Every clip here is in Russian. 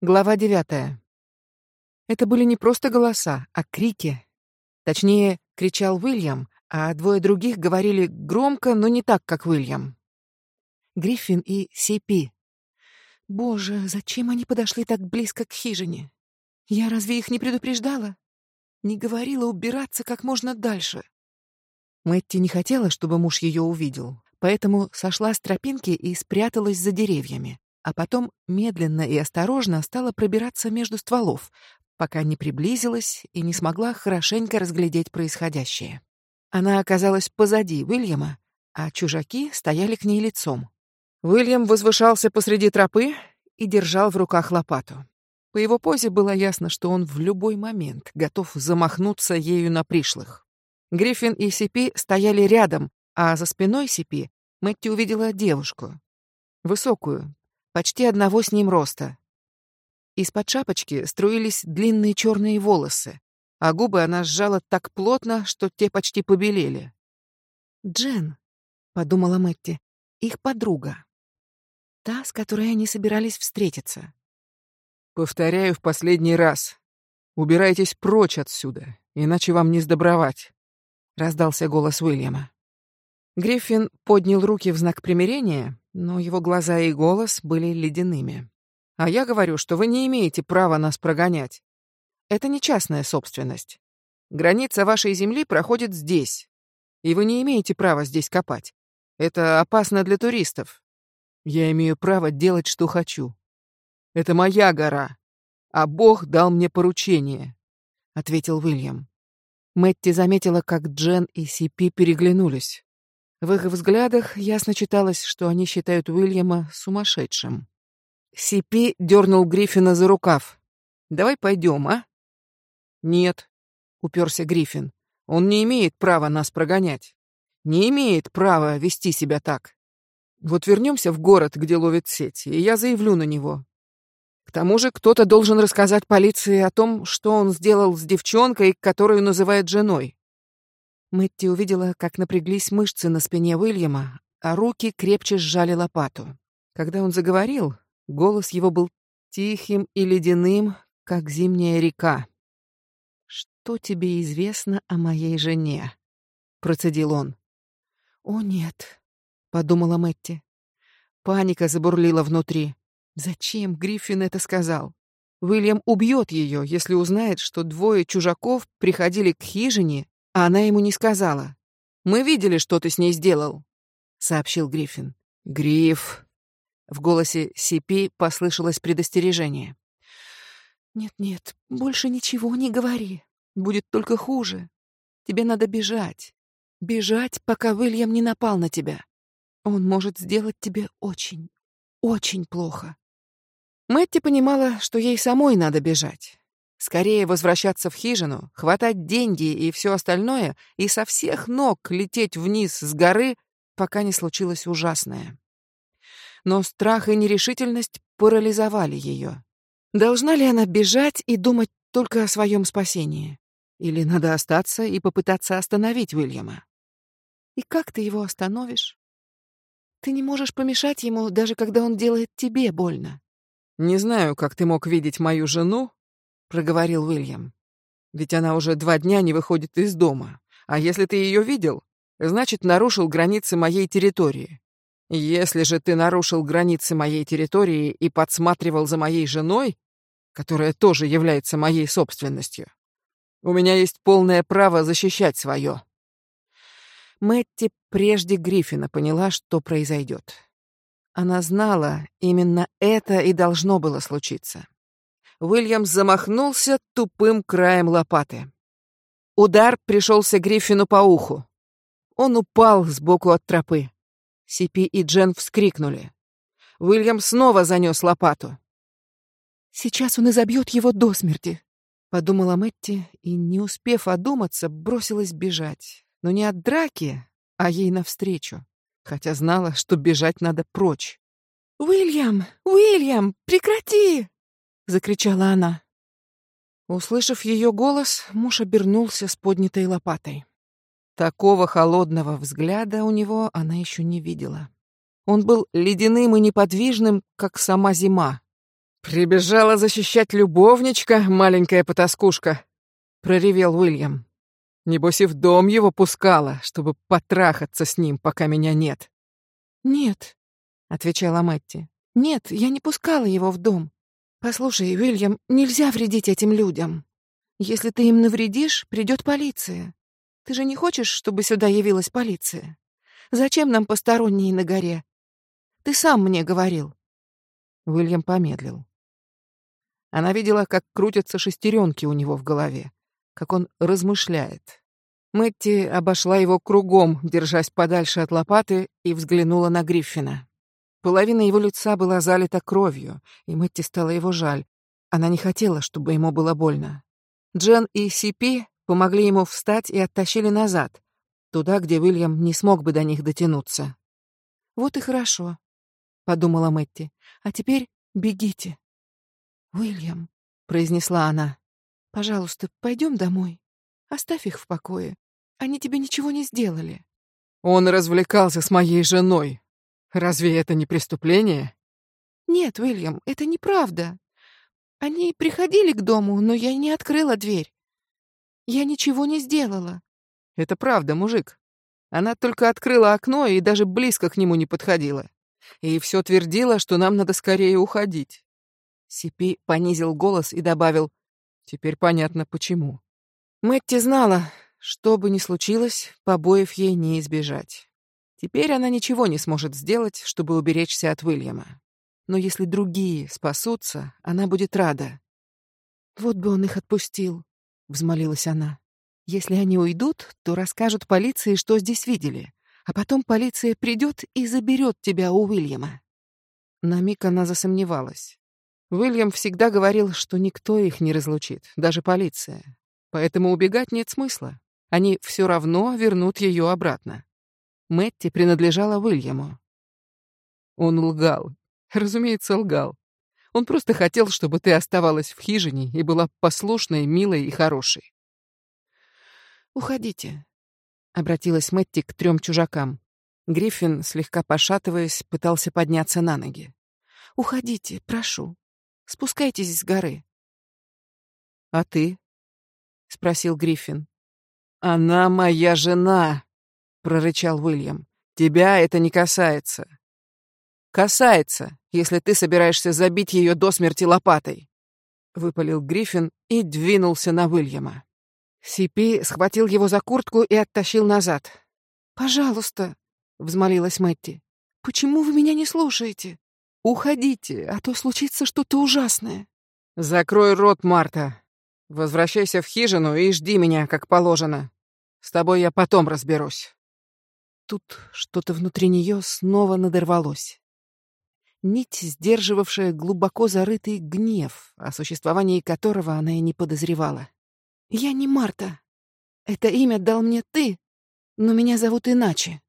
Глава девятая. Это были не просто голоса, а крики. Точнее, кричал Уильям, а двое других говорили громко, но не так, как Уильям. Гриффин и Сипи. Боже, зачем они подошли так близко к хижине? Я разве их не предупреждала? Не говорила убираться как можно дальше. Мэтти не хотела, чтобы муж ее увидел, поэтому сошла с тропинки и спряталась за деревьями а потом медленно и осторожно стала пробираться между стволов, пока не приблизилась и не смогла хорошенько разглядеть происходящее. Она оказалась позади Уильяма, а чужаки стояли к ней лицом. Уильям возвышался посреди тропы и держал в руках лопату. По его позе было ясно, что он в любой момент готов замахнуться ею на пришлых. Гриффин и Сипи стояли рядом, а за спиной Сипи Мэтти увидела девушку. Высокую, почти одного с ним роста. Из-под шапочки струились длинные черные волосы, а губы она сжала так плотно, что те почти побелели. «Джен», — подумала Мэтти, — «их подруга. Та, с которой они собирались встретиться». «Повторяю в последний раз. Убирайтесь прочь отсюда, иначе вам не сдобровать», — раздался голос Уильяма. Гриффин поднял руки в знак примирения, но его глаза и голос были ледяными. А я говорю, что вы не имеете права нас прогонять. Это не частная собственность. Граница вашей земли проходит здесь, и вы не имеете права здесь копать. Это опасно для туристов. Я имею право делать, что хочу. Это моя гора, а Бог дал мне поручение, ответил Уильям. Мэтти заметила, как Джен и Сипи переглянулись. В их взглядах ясно читалось, что они считают Уильяма сумасшедшим. Сипи дернул Гриффина за рукав. «Давай пойдем, а?» «Нет», — уперся Гриффин. «Он не имеет права нас прогонять. Не имеет права вести себя так. Вот вернемся в город, где ловит сеть, и я заявлю на него. К тому же кто-то должен рассказать полиции о том, что он сделал с девчонкой, которую называет женой. Мэтти увидела, как напряглись мышцы на спине Уильяма, а руки крепче сжали лопату. Когда он заговорил, голос его был тихим и ледяным, как зимняя река. «Что тебе известно о моей жене?» — процедил он. «О, нет», — подумала Мэтти. Паника забурлила внутри. Зачем Гриффин это сказал? Уильям убьет ее, если узнает, что двое чужаков приходили к хижине а она ему не сказала. Мы видели, что ты с ней сделал, сообщил Гриффин. Гриф. В голосе Сипи послышалось предостережение. Нет-нет, больше ничего не говори. Будет только хуже. Тебе надо бежать. Бежать, пока Уильям не напал на тебя. Он может сделать тебе очень, очень плохо. Мэтти понимала, что ей самой надо бежать. Скорее возвращаться в хижину, хватать деньги и все остальное, и со всех ног лететь вниз с горы, пока не случилось ужасное. Но страх и нерешительность парализовали ее. Должна ли она бежать и думать только о своем спасении? Или надо остаться и попытаться остановить Уильяма? И как ты его остановишь? Ты не можешь помешать ему, даже когда он делает тебе больно. Не знаю, как ты мог видеть мою жену, проговорил Уильям. Ведь она уже два дня не выходит из дома. А если ты ее видел, значит, нарушил границы моей территории. Если же ты нарушил границы моей территории и подсматривал за моей женой, которая тоже является моей собственностью, у меня есть полное право защищать свое. Мэтти прежде Гриффина поняла, что произойдет. Она знала, именно это и должно было случиться. Уильям замахнулся тупым краем лопаты. Удар пришелся Гриффину по уху. Он упал сбоку от тропы. Сипи и Джен вскрикнули. Уильям снова занес лопату. «Сейчас он изобьет его до смерти», — подумала Мэтти, и, не успев одуматься, бросилась бежать. Но не от драки, а ей навстречу, хотя знала, что бежать надо прочь. «Уильям! Уильям! Прекрати!» Закричала она. Услышав ее голос, муж обернулся с поднятой лопатой. Такого холодного взгляда у него она еще не видела. Он был ледяным и неподвижным, как сама зима. «Прибежала защищать любовничка, маленькая потаскушка», — проревел Уильям. «Небось и в дом его пускала, чтобы потрахаться с ним, пока меня нет». «Нет», — отвечала Мэтти. «Нет, я не пускала его в дом. Послушай, Уильям, нельзя вредить этим людям. Если ты им навредишь, придет полиция. Ты же не хочешь, чтобы сюда явилась полиция? Зачем нам посторонние на горе? Ты сам мне говорил». Уильям помедлил. Она видела, как крутятся шестеренки у него в голове, как он размышляет. Мэтти обошла его кругом, держась подальше от лопаты, и взглянула на Гриффина. Половина его лица была залита кровью, и Мэтти стало его жаль. Она не хотела, чтобы ему было больно. Джен и Сипи помогли ему встать и оттащили назад, туда, где Уильям не смог бы до них дотянуться. «Вот и хорошо», — подумала Мэтти. «А теперь бегите». «Уильям», — произнесла она, — «пожалуйста, пойдем домой. Оставь их в покое. Они тебе ничего не сделали». «Он развлекался с моей женой. Разве это не преступление?» «Нет, Уильям, это неправда. Они приходили к дому, но я не открыла дверь. Я ничего не сделала». «Это правда, мужик. Она только открыла окно и даже близко к нему не подходила. И все твердила, что нам надо скорее уходить. Сипи понизил голос и добавил, «Теперь понятно, почему». Мэтти знала, что бы ни случилось, побоев ей не избежать. Теперь она ничего не сможет сделать, чтобы уберечься от Уильяма. Но если другие спасутся, она будет рада. «Вот бы он их отпустил», — взмолилась она. «Если они уйдут, то расскажут полиции, что здесь видели, а потом полиция придет и заберет тебя у Уильяма». На миг она засомневалась. Уильям всегда говорил, что никто их не разлучит, даже полиция. Поэтому убегать нет смысла. Они все равно вернут ее обратно. Мэтти принадлежала Уильяму. Он лгал. Разумеется, лгал. Он просто хотел, чтобы ты оставалась в хижине и была послушной, милой и хорошей. «Уходите», — обратилась Мэтти к трем чужакам. Гриффин, слегка пошатываясь, пытался подняться на ноги. «Уходите, прошу. Спускайтесь с горы. А ты? спросил Гриффин. Она моя жена, прорычал Уильям. Тебя это не касается. Касается, если ты собираешься забить ее до смерти лопатой, выпалил Гриффин и двинулся на Уильяма. Сипи схватил его за куртку и оттащил назад. «Пожалуйста», — взмолилась Мэтти, — «почему вы меня не слушаете? Уходите, а то случится что-то ужасное. Закрой рот, Марта. Возвращайся в хижину и жди меня, как положено. С тобой я потом разберусь. Тут что-то внутри нее снова надорвалось. Нить, сдерживавшая глубоко зарытый гнев, о существовании которого она и не подозревала. «Я не Марта. Это имя дал мне ты, но меня зовут иначе».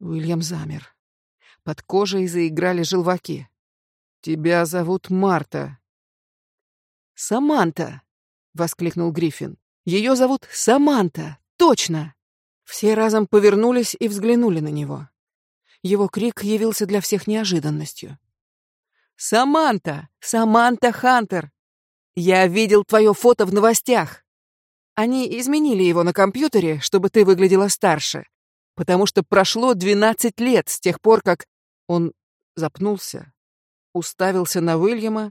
Уильям замер. Под кожей заиграли желваки. «Тебя зовут Марта». «Саманта!» — воскликнул Гриффин. «Ее зовут Саманта! Точно!» Все разом повернулись и взглянули на него. Его крик явился для всех неожиданностью. «Саманта! Саманта Хантер! Я видел твое фото в новостях. Они изменили его на компьютере, чтобы ты выглядела старше, потому что прошло 12 лет с тех пор, как он запнулся, уставился на Уильяма,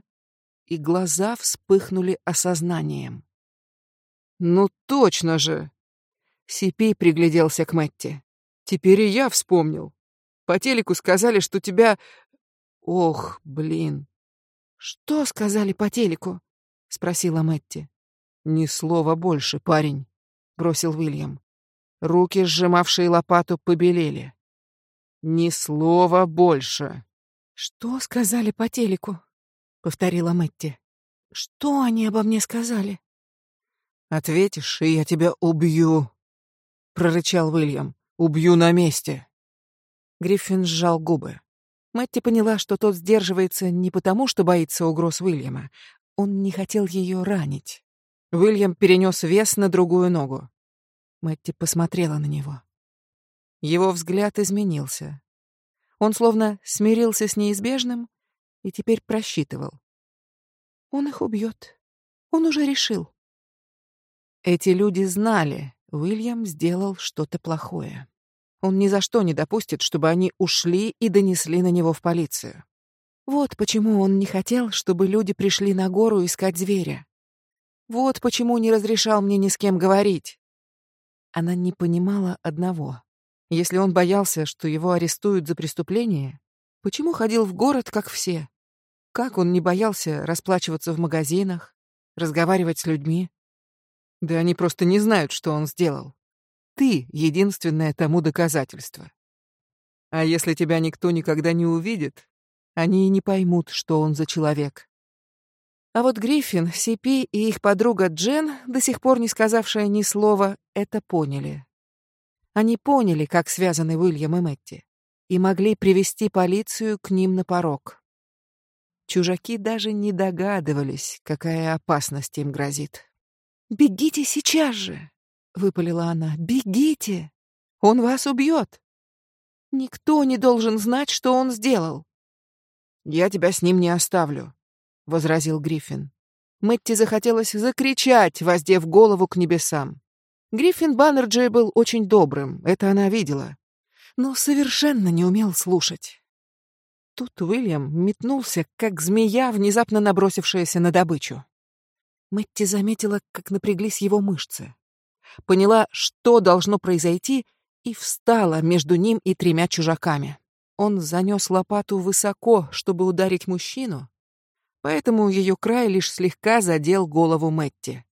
и глаза вспыхнули осознанием. «Ну точно же!» Сипи пригляделся к Мэтти. «Теперь и я вспомнил. По телеку сказали, что тебя... Ох, блин!» «Что сказали по телеку?» — спросила Мэтти. «Ни слова больше, парень», — бросил Уильям. Руки, сжимавшие лопату, побелели. Ни слова больше. Что сказали по телеку? повторила Мэтти. Что они обо мне сказали? Ответишь, и я тебя убью, прорычал Уильям. Убью на месте. Гриффин сжал губы. Мэтти поняла, что тот сдерживается не потому, что боится угроз Уильяма. Он не хотел ее ранить. Уильям перенес вес на другую ногу. Мэтти посмотрела на него. Его взгляд изменился. Он словно смирился с неизбежным и теперь просчитывал. Он их убьет. Он уже решил. Эти люди знали, Уильям сделал что-то плохое. Он ни за что не допустит, чтобы они ушли и донесли на него в полицию. Вот почему он не хотел, чтобы люди пришли на гору искать зверя. Вот почему не разрешал мне ни с кем говорить. Она не понимала одного. Если он боялся, что его арестуют за преступление, почему ходил в город, как все? Как он не боялся расплачиваться в магазинах, разговаривать с людьми? Да они просто не знают, что он сделал. Ты — единственное тому доказательство. А если тебя никто никогда не увидит, они и не поймут, что он за человек. А вот Гриффин, Сипи и их подруга Джен, до сих пор не сказавшая ни слова, это поняли. Они поняли, как связаны Уильям и Мэтти, и могли привести полицию к ним на порог. Чужаки даже не догадывались, какая опасность им грозит. «Бегите сейчас же!» — выпалила она. «Бегите! Он вас убьет! Никто не должен знать, что он сделал!» «Я тебя с ним не оставлю», — возразил Гриффин. Мэтти захотелось закричать, воздев голову к небесам. Гриффин Баннерджей был очень добрым, это она видела, но совершенно не умел слушать. Тут Уильям метнулся, как змея, внезапно набросившаяся на добычу. Мэтти заметила, как напряглись его мышцы. Поняла, что должно произойти, и встала между ним и тремя чужаками. Он занес лопату высоко, чтобы ударить мужчину, поэтому ее край лишь слегка задел голову Мэтти.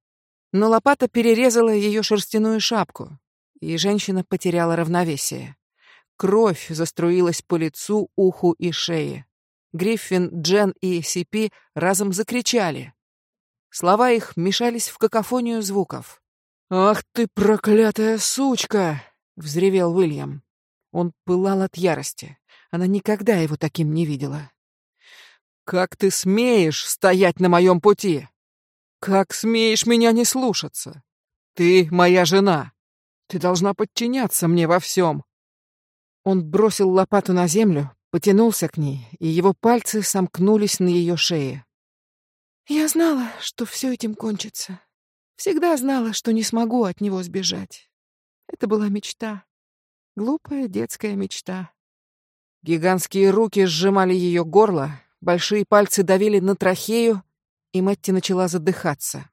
Но лопата перерезала ее шерстяную шапку, и женщина потеряла равновесие. Кровь заструилась по лицу, уху и шее. Гриффин, Джен и Сипи разом закричали. Слова их мешались в какофонию звуков. «Ах ты проклятая сучка!» — взревел Уильям. Он пылал от ярости. Она никогда его таким не видела. «Как ты смеешь стоять на моем пути? Как смеешь меня не слушаться? Ты моя жена. Ты должна подчиняться мне во всем. Он бросил лопату на землю, потянулся к ней, и его пальцы сомкнулись на ее шее. Я знала, что все этим кончится. Всегда знала, что не смогу от него сбежать. Это была мечта. Глупая детская мечта. Гигантские руки сжимали ее горло, большие пальцы давили на трахею, и Мэтти начала задыхаться.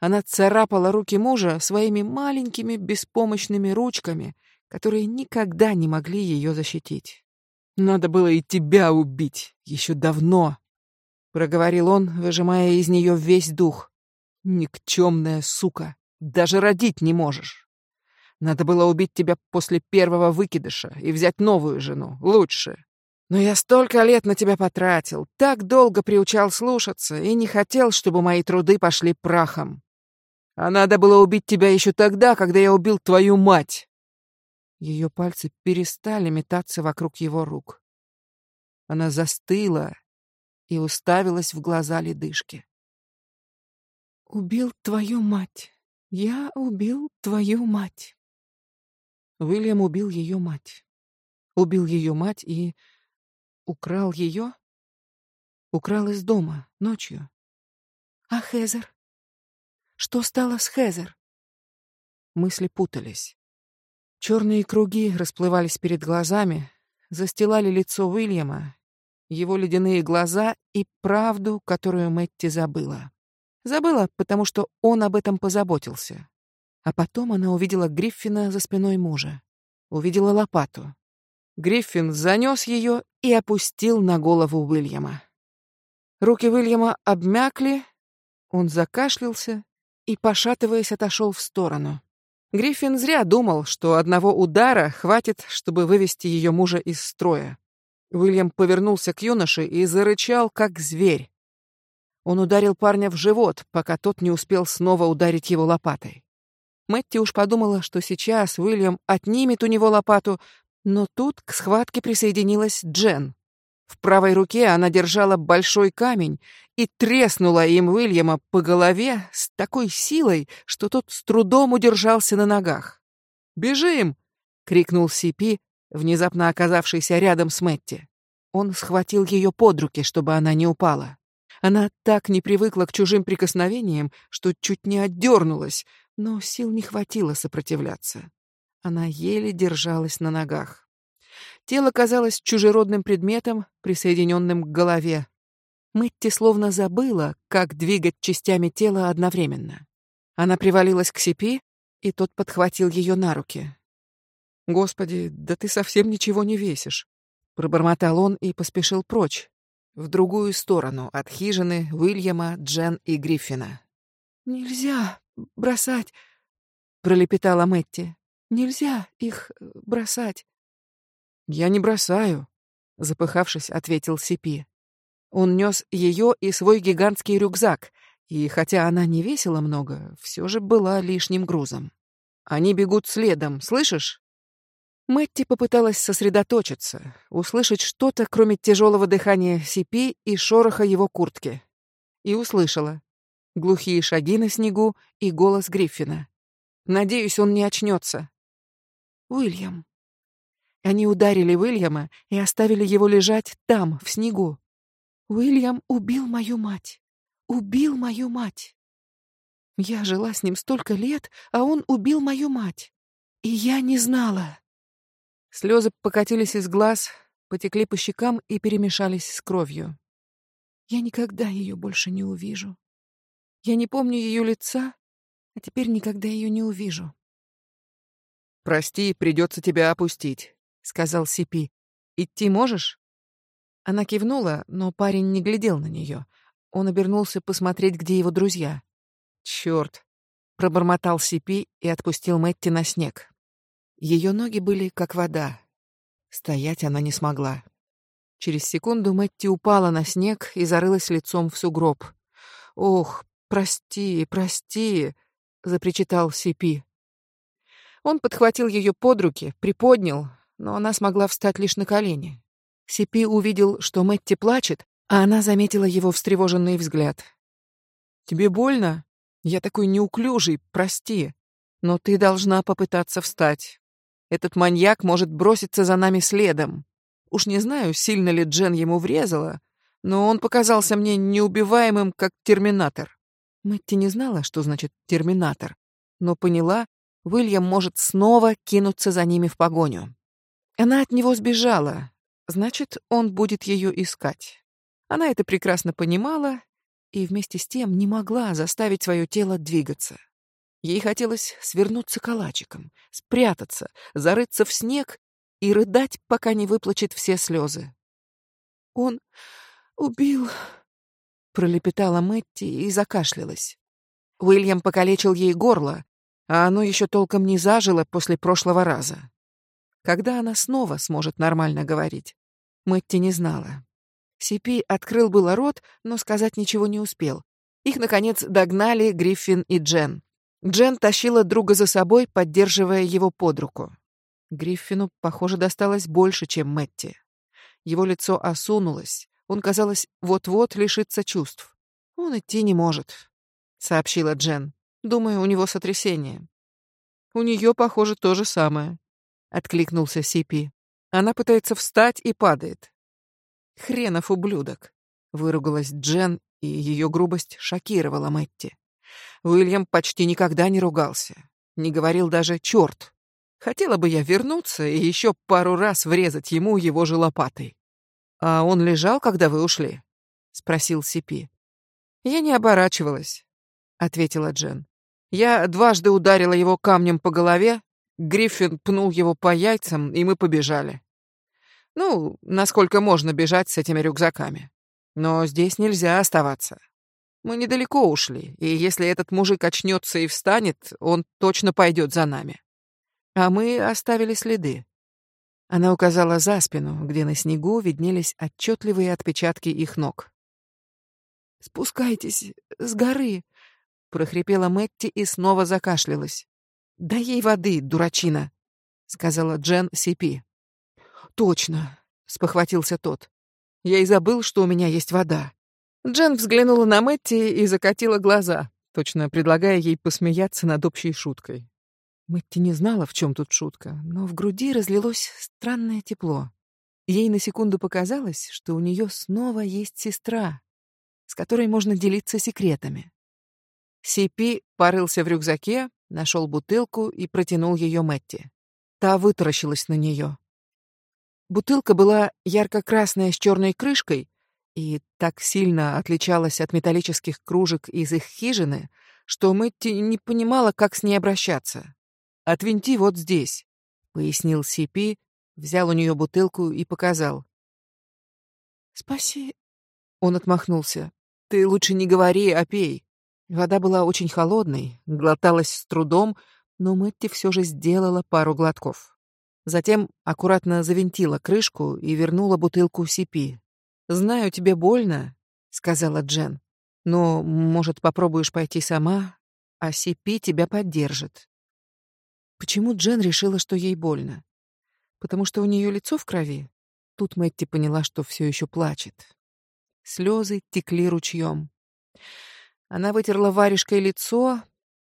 Она царапала руки мужа своими маленькими беспомощными ручками, которые никогда не могли ее защитить. «Надо было и тебя убить, еще давно», — проговорил он, выжимая из нее весь дух. «Никчемная сука, даже родить не можешь. Надо было убить тебя после первого выкидыша и взять новую жену, лучше. Но я столько лет на тебя потратил, так долго приучал слушаться и не хотел, чтобы мои труды пошли прахом. А надо было убить тебя еще тогда, когда я убил твою мать. Ее пальцы перестали метаться вокруг его рук. Она застыла и уставилась в глаза ледышки. «Убил твою мать. Я убил твою мать». Уильям убил ее мать. Убил ее мать и украл ее? Украл из дома ночью. А Хезер? Что стало с Хезер? Мысли путались. Черные круги расплывались перед глазами, застилали лицо Уильяма, его ледяные глаза и правду, которую Мэтти забыла. Забыла, потому что он об этом позаботился. А потом она увидела Гриффина за спиной мужа. Увидела лопату. Гриффин занес ее и опустил на голову Уильяма. Руки Уильяма обмякли, он закашлялся и, пошатываясь, отошел в сторону. Гриффин зря думал, что одного удара хватит, чтобы вывести ее мужа из строя. Уильям повернулся к юноше и зарычал, как зверь. Он ударил парня в живот, пока тот не успел снова ударить его лопатой. Мэтти уж подумала, что сейчас Уильям отнимет у него лопату, но тут к схватке присоединилась Джен. В правой руке она держала большой камень и треснула им Уильяма по голове с такой силой, что тот с трудом удержался на ногах. «Бежим!» — крикнул Сипи, внезапно оказавшийся рядом с Мэтти. Он схватил ее под руки, чтобы она не упала. Она так не привыкла к чужим прикосновениям, что чуть не отдернулась, но сил не хватило сопротивляться. Она еле держалась на ногах. Тело казалось чужеродным предметом, присоединенным к голове. Мэтти словно забыла, как двигать частями тела одновременно. Она привалилась к Сипи, и тот подхватил ее на руки. «Господи, да ты совсем ничего не весишь!» Пробормотал он и поспешил прочь, в другую сторону от хижины Уильяма, Джен и Гриффина. «Нельзя бросать!» — пролепетала Мэтти. «Нельзя их бросать!» «Я не бросаю», — запыхавшись, ответил Сипи. Он нес ее и свой гигантский рюкзак, и хотя она не весила много, все же была лишним грузом. Они бегут следом, слышишь? Мэтти попыталась сосредоточиться, услышать что-то, кроме тяжелого дыхания Сипи и шороха его куртки. И услышала. Глухие шаги на снегу и голос Гриффина. «Надеюсь, он не очнется». «Уильям». Они ударили Уильяма и оставили его лежать там, в снегу. Уильям убил мою мать. Убил мою мать. Я жила с ним столько лет, а он убил мою мать. И я не знала. Слезы покатились из глаз, потекли по щекам и перемешались с кровью. Я никогда ее больше не увижу. Я не помню ее лица, а теперь никогда ее не увижу. «Прости, придется тебя опустить», — сказал Сипи. «Идти можешь?» Она кивнула, но парень не глядел на нее. Он обернулся посмотреть, где его друзья. «Черт!» — пробормотал Сипи и отпустил Мэтти на снег. Ее ноги были как вода. Стоять она не смогла. Через секунду Мэтти упала на снег и зарылась лицом в сугроб. «Ох, прости, прости!» — запричитал Сипи. Он подхватил ее под руки, приподнял, но она смогла встать лишь на колени. Сипи увидел, что Мэтти плачет, а она заметила его встревоженный взгляд. «Тебе больно? Я такой неуклюжий, прости. Но ты должна попытаться встать. Этот маньяк может броситься за нами следом. Уж не знаю, сильно ли Джен ему врезала, но он показался мне неубиваемым, как терминатор». Мэтти не знала, что значит «терминатор», но поняла, Уильям может снова кинуться за ними в погоню. Она от него сбежала, Значит, он будет ее искать. Она это прекрасно понимала и вместе с тем не могла заставить свое тело двигаться. Ей хотелось свернуться калачиком, спрятаться, зарыться в снег и рыдать, пока не выплачет все слезы. «Он убил...» — пролепетала Мэтти и закашлялась. Уильям покалечил ей горло, а оно еще толком не зажило после прошлого раза. Когда она снова сможет нормально говорить? Мэтти не знала. Сипи открыл было рот, но сказать ничего не успел. Их, наконец, догнали Гриффин и Джен. Джен тащила друга за собой, поддерживая его под руку. Гриффину, похоже, досталось больше, чем Мэтти. Его лицо осунулось. Он, казалось, вот-вот лишится чувств. «Он идти не может», — сообщила Джен. «Думаю, у него сотрясение». «У нее, похоже, то же самое», откликнулся Сипи. Она пытается встать и падает. Хренов ублюдок, выругалась Джен, и ее грубость шокировала Мэтти. Уильям почти никогда не ругался, не говорил даже «черт». Хотела бы я вернуться и еще пару раз врезать ему его же лопатой. «А он лежал, когда вы ушли?» — спросил Сипи. «Я не оборачивалась», — ответила Джен. «Я дважды ударила его камнем по голове, Гриффин пнул его по яйцам, и мы побежали. Ну, насколько можно бежать с этими рюкзаками. Но здесь нельзя оставаться. Мы недалеко ушли, и если этот мужик очнется и встанет, он точно пойдет за нами. А мы оставили следы. Она указала за спину, где на снегу виднелись отчетливые отпечатки их ног. «Спускайтесь с горы», — прохрипела Мэтти и снова закашлялась. «Дай ей воды, дурачина», — сказала Джен Сипи. «Точно», — спохватился тот. «Я и забыл, что у меня есть вода». Джен взглянула на Мэтти и закатила глаза, точно предлагая ей посмеяться над общей шуткой. Мэтти не знала, в чем тут шутка, но в груди разлилось странное тепло. Ей на секунду показалось, что у нее снова есть сестра, с которой можно делиться секретами. Сипи порылся в рюкзаке, нашел бутылку и протянул ее Мэтти. Та вытаращилась на нее. Бутылка была ярко-красная с черной крышкой и так сильно отличалась от металлических кружек из их хижины, что Мэтти не понимала, как с ней обращаться. «Отвинти вот здесь», — пояснил Сипи, взял у нее бутылку и показал. «Спаси...» Он отмахнулся. «Ты лучше не говори, а пей». Вода была очень холодной, глоталась с трудом, но Мэтти все же сделала пару глотков. Затем аккуратно завинтила крышку и вернула бутылку Сипи. «Знаю, тебе больно», — сказала Джен. «Но, может, попробуешь пойти сама, а Сипи тебя поддержит». Почему Джен решила, что ей больно? Потому что у нее лицо в крови? Тут Мэтти поняла, что все еще плачет. Слезы текли ручьем. Она вытерла варежкой лицо,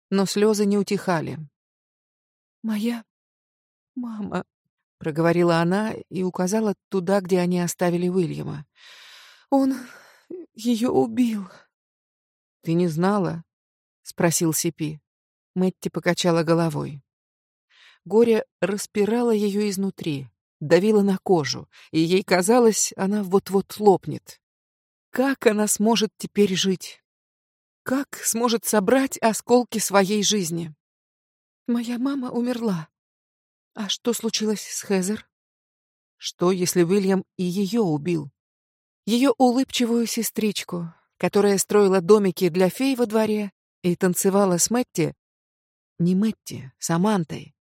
но слезы не утихали. «Моя мама», — проговорила она и указала туда, где они оставили Уильяма. «Он ее убил». «Ты не знала?» — спросил Сипи. Мэтти покачала головой. Горе распирало ее изнутри, давило на кожу, и ей казалось, она вот-вот лопнет. Как она сможет теперь жить? Как сможет собрать осколки своей жизни? Моя мама умерла. А что случилось с Хезер? Что, если Уильям и ее убил? Ее улыбчивую сестричку, которая строила домики для фей во дворе и танцевала с Мэтти, не Мэтти, Самантой,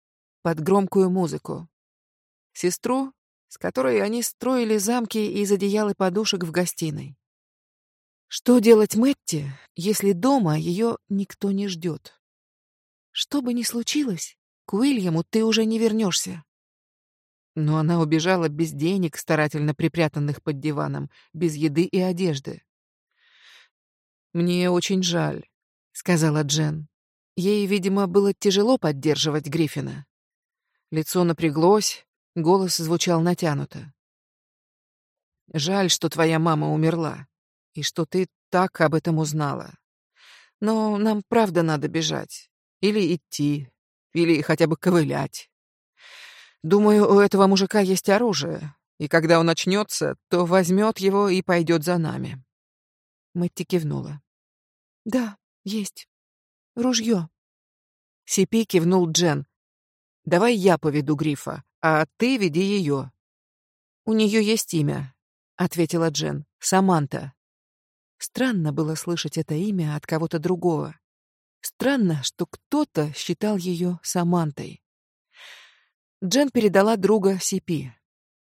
под громкую музыку. Сестру, с которой они строили замки из одеял и подушек в гостиной. Что делать Мэтти, если дома ее никто не ждет? Что бы ни случилось, к Уильяму ты уже не вернешься. Но она убежала без денег, старательно припрятанных под диваном, без еды и одежды. «Мне очень жаль», — сказала Джен. Ей, видимо, было тяжело поддерживать Гриффина. Лицо напряглось, голос звучал натянуто. «Жаль, что твоя мама умерла и что ты так об этом узнала. Но нам правда надо бежать. Или идти, или хотя бы ковылять. Думаю, у этого мужика есть оружие, и когда он очнется, то возьмет его и пойдет за нами. Мэтти кивнула. Да, есть. Ружье. Сипи кивнул Джен. Давай я поведу Грифа, а ты веди ее. У нее есть имя, ответила Джен. Саманта. Странно было слышать это имя от кого-то другого. Странно, что кто-то считал ее Самантой. Джен передала друга Сипи.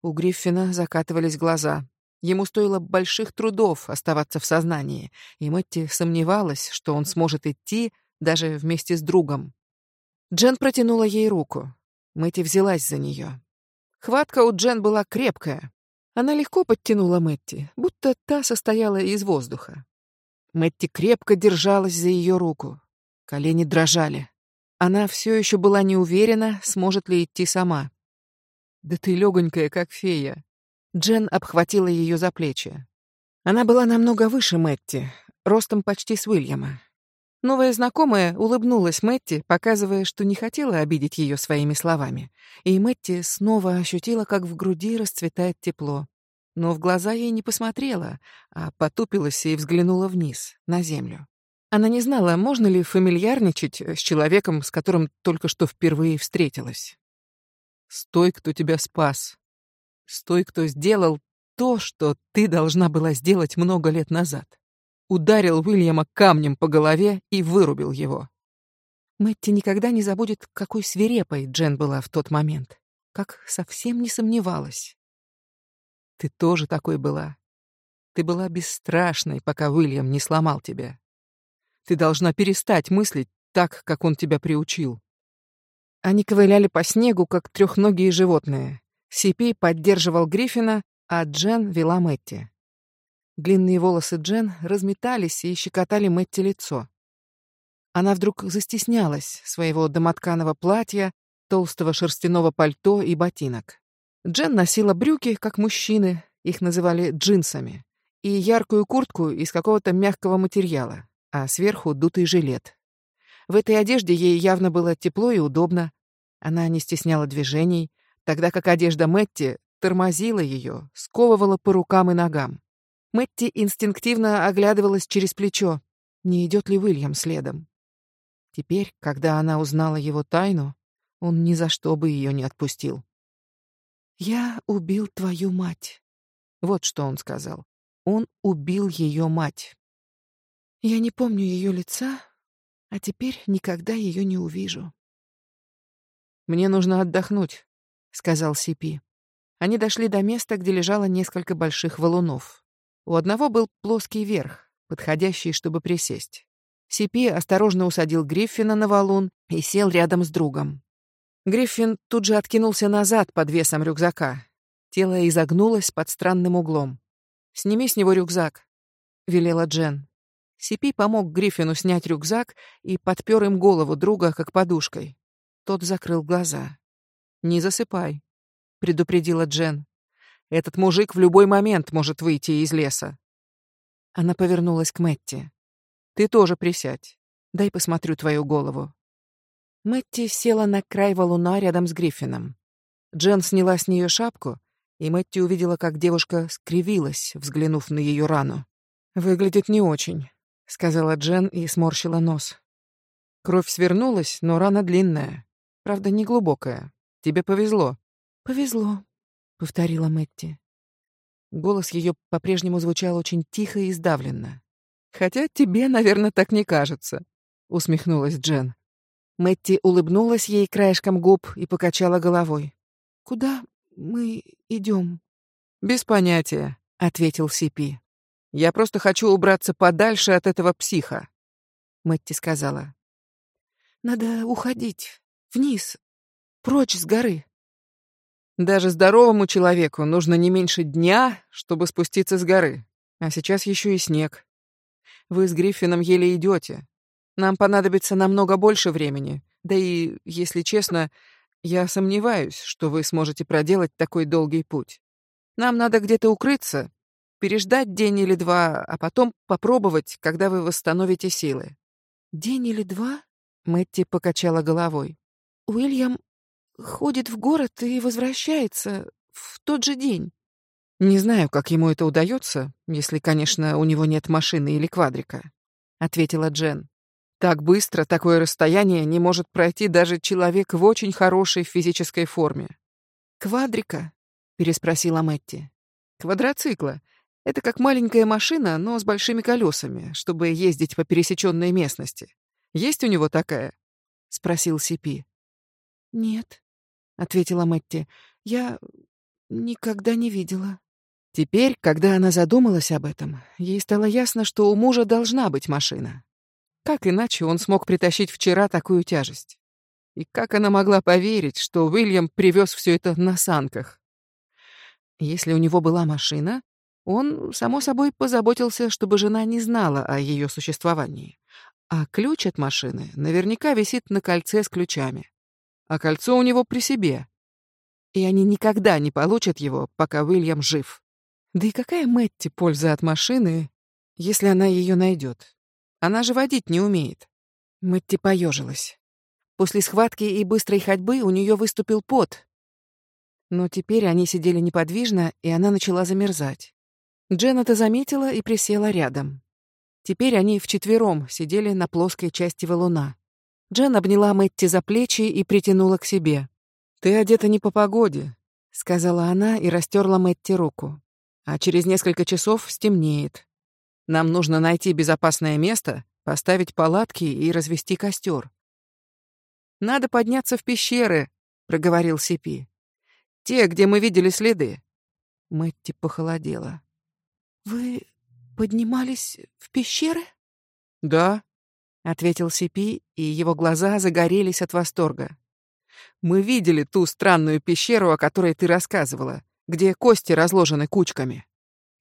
У Гриффина закатывались глаза. Ему стоило больших трудов оставаться в сознании, и Мэтти сомневалась, что он сможет идти даже вместе с другом. Джен протянула ей руку. Мэтти взялась за нее. Хватка у Джен была крепкая, она легко подтянула Мэтти, будто та состояла из воздуха. Мэтти крепко держалась за ее руку. Колени дрожали. Она все еще была не уверена, сможет ли идти сама. «Да ты легонькая, как фея». Джен обхватила ее за плечи. Она была намного выше Мэтти, ростом почти с Уильяма. Новая знакомая улыбнулась Мэтти, показывая, что не хотела обидеть ее своими словами. И Мэтти снова ощутила, как в груди расцветает тепло. Но в глаза ей не посмотрела, а потупилась и взглянула вниз, на землю. Она не знала, можно ли фамильярничать с человеком, с которым только что впервые встретилась. «Стой, кто тебя спас. Стой, кто сделал то, что ты должна была сделать много лет назад» ударил Уильяма камнем по голове и вырубил его. Мэтти никогда не забудет, какой свирепой Джен была в тот момент, как совсем не сомневалась. Ты тоже такой была. Ты была бесстрашной, пока Уильям не сломал тебя. Ты должна перестать мыслить так, как он тебя приучил. Они ковыляли по снегу, как трехногие животные. Сипи поддерживал Гриффина, а Джен вела Мэтти. Длинные волосы Джен разметались и щекотали Мэтти лицо. Она вдруг застеснялась своего домотканого платья, толстого шерстяного пальто и ботинок. Джен носила брюки, как мужчины, их называли джинсами, и яркую куртку из какого-то мягкого материала, а сверху дутый жилет. В этой одежде ей явно было тепло и удобно. Она не стесняла движений, тогда как одежда Мэтти тормозила ее, сковывала по рукам и ногам. Мэтти инстинктивно оглядывалась через плечо, не идет ли Уильям следом. Теперь, когда она узнала его тайну, он ни за что бы ее не отпустил. «Я убил твою мать», — вот что он сказал. Он убил ее мать. Я не помню ее лица, а теперь никогда ее не увижу. «Мне нужно отдохнуть», — сказал Сипи. Они дошли до места, где лежало несколько больших валунов. У одного был плоский верх, подходящий, чтобы присесть. Сипи осторожно усадил Гриффина на валун и сел рядом с другом. Гриффин тут же откинулся назад под весом рюкзака. Тело изогнулось под странным углом. «Сними с него рюкзак», — велела Джен. Сипи помог Гриффину снять рюкзак и подпер им голову друга, как подушкой. Тот закрыл глаза. «Не засыпай», — предупредила Джен. «Этот мужик в любой момент может выйти из леса». Она повернулась к Мэтти. «Ты тоже присядь. Дай посмотрю твою голову». Мэтти села на край валуна рядом с Гриффином. Джен сняла с нее шапку, и Мэтти увидела, как девушка скривилась, взглянув на ее рану. «Выглядит не очень», — сказала Джен и сморщила нос. Кровь свернулась, но рана длинная. Правда, не глубокая. Тебе повезло. Повезло, повторила Мэтти. Голос ее по-прежнему звучал очень тихо и сдавленно. Хотя тебе, наверное, так не кажется, усмехнулась Джен. Мэтти улыбнулась ей краешком губ и покачала головой. Куда мы идем? Без понятия, ответил Сипи. Я просто хочу убраться подальше от этого психа, Мэтти сказала. Надо уходить вниз, прочь с горы. Даже здоровому человеку нужно не меньше дня, чтобы спуститься с горы. А сейчас еще и снег. Вы с Гриффином еле идете. Нам понадобится намного больше времени. Да и, если честно, я сомневаюсь, что вы сможете проделать такой долгий путь. Нам надо где-то укрыться, переждать день или два, а потом попробовать, когда вы восстановите силы. День или два? Мэтти покачала головой. Уильям ходит в город и возвращается в тот же день. Не знаю, как ему это удается, если, конечно, у него нет машины или квадрика, ответила Джен. Так быстро такое расстояние не может пройти даже человек в очень хорошей физической форме. Квадрика? переспросила Мэтти. Квадроцикла. Это как маленькая машина, но с большими колесами, чтобы ездить по пересеченной местности. Есть у него такая? спросил Сипи. Нет, ответила Мэтти. Я никогда не видела. Теперь, когда она задумалась об этом, ей стало ясно, что у мужа должна быть машина. Как иначе он смог притащить вчера такую тяжесть? И как она могла поверить, что Уильям привез все это на санках? Если у него была машина, он, само собой, позаботился, чтобы жена не знала о ее существовании. А ключ от машины наверняка висит на кольце с ключами. А кольцо у него при себе. И они никогда не получат его, пока Уильям жив. Да и какая Мэтти польза от машины, если она ее найдет? Она же водить не умеет. Мэтти поежилась. После схватки и быстрой ходьбы у нее выступил пот. Но теперь они сидели неподвижно, и она начала замерзать. Джен это заметила и присела рядом. Теперь они вчетвером сидели на плоской части валуна. Джен обняла Мэтти за плечи и притянула к себе. «Ты одета не по погоде», — сказала она и растерла Мэтти руку. «А через несколько часов стемнеет. Нам нужно найти безопасное место, поставить палатки и развести костер. «Надо подняться в пещеры», — проговорил Сипи. «Те, где мы видели следы». Мэтти похолодела. «Вы поднимались в пещеры?» «Да», — ответил Сипи, и его глаза загорелись от восторга. «Мы видели ту странную пещеру, о которой ты рассказывала, где кости разложены кучками.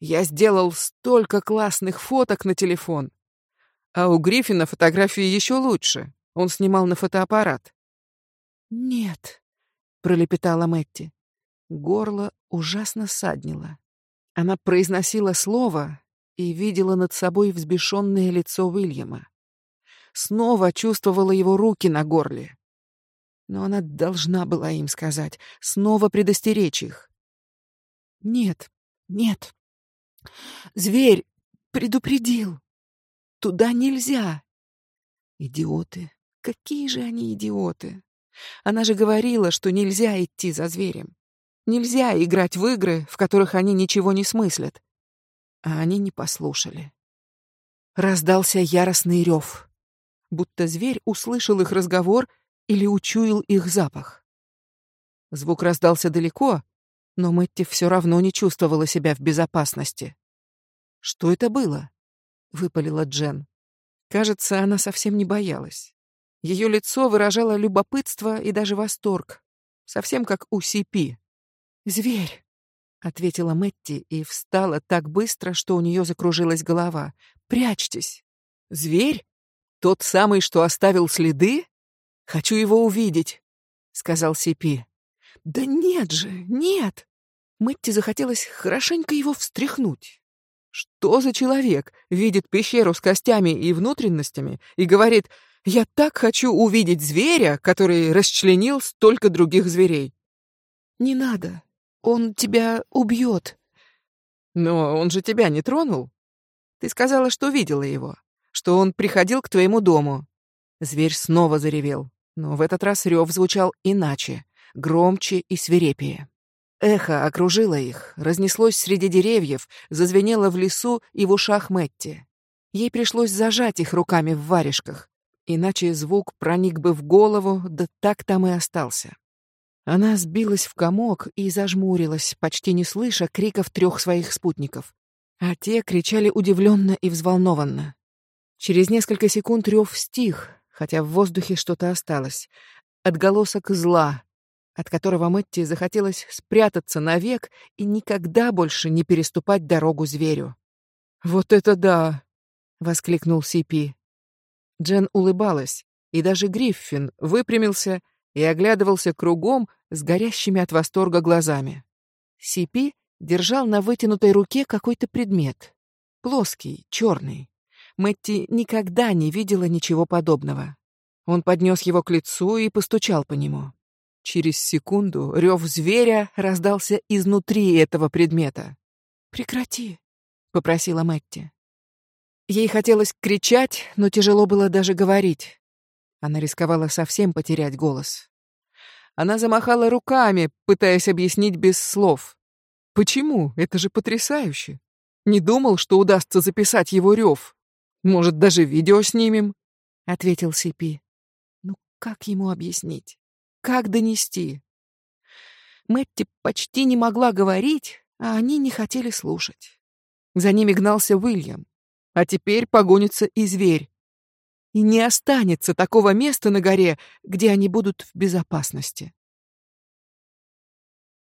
Я сделал столько классных фоток на телефон. А у Гриффина фотографии еще лучше. Он снимал на фотоаппарат». «Нет», — пролепетала Мэтти. Горло ужасно саднило. Она произносила слово и видела над собой взбешенное лицо Уильяма. Снова чувствовала его руки на горле. Но она должна была им сказать, снова предостеречь их. «Нет, нет. Зверь предупредил. Туда нельзя». Идиоты. Какие же они идиоты. Она же говорила, что нельзя идти за зверем. Нельзя играть в игры, в которых они ничего не смыслят. А они не послушали. Раздался яростный рев, будто зверь услышал их разговор или учуял их запах. Звук раздался далеко, но Мэтти все равно не чувствовала себя в безопасности. «Что это было?» — выпалила Джен. Кажется, она совсем не боялась. Ее лицо выражало любопытство и даже восторг, совсем как у Сипи. «Зверь!» — ответила Мэтти и встала так быстро, что у нее закружилась голова. «Прячьтесь!» «Зверь? Тот самый, что оставил следы? Хочу его увидеть!» — сказал Сипи. «Да нет же, нет!» Мэтти захотелось хорошенько его встряхнуть. Что за человек видит пещеру с костями и внутренностями и говорит «Я так хочу увидеть зверя, который расчленил столько других зверей». «Не надо, он тебя убьет. Но он же тебя не тронул. Ты сказала, что видела его, что он приходил к твоему дому. Зверь снова заревел, но в этот раз рев звучал иначе, громче и свирепее. Эхо окружило их, разнеслось среди деревьев, зазвенело в лесу и в ушах Мэтти. Ей пришлось зажать их руками в варежках, иначе звук проник бы в голову, да так там и остался. Она сбилась в комок и зажмурилась, почти не слыша криков трех своих спутников. А те кричали удивленно и взволнованно. Через несколько секунд рев стих, хотя в воздухе что-то осталось. Отголосок зла, от которого Мэтти захотелось спрятаться навек и никогда больше не переступать дорогу зверю. «Вот это да!» — воскликнул Сипи. Джен улыбалась, и даже Гриффин выпрямился и оглядывался кругом с горящими от восторга глазами. Сипи держал на вытянутой руке какой-то предмет. Плоский, черный. Мэтти никогда не видела ничего подобного. Он поднес его к лицу и постучал по нему. Через секунду рев зверя раздался изнутри этого предмета. «Прекрати», — попросила Мэтти. Ей хотелось кричать, но тяжело было даже говорить. Она рисковала совсем потерять голос. Она замахала руками, пытаясь объяснить без слов. Почему? Это же потрясающе. Не думал, что удастся записать его рев. Может, даже видео снимем? ответил Сипи. Ну как ему объяснить? Как донести? Мэтти почти не могла говорить, а они не хотели слушать. За ними гнался Уильям. А теперь погонится и зверь и не останется такого места на горе, где они будут в безопасности.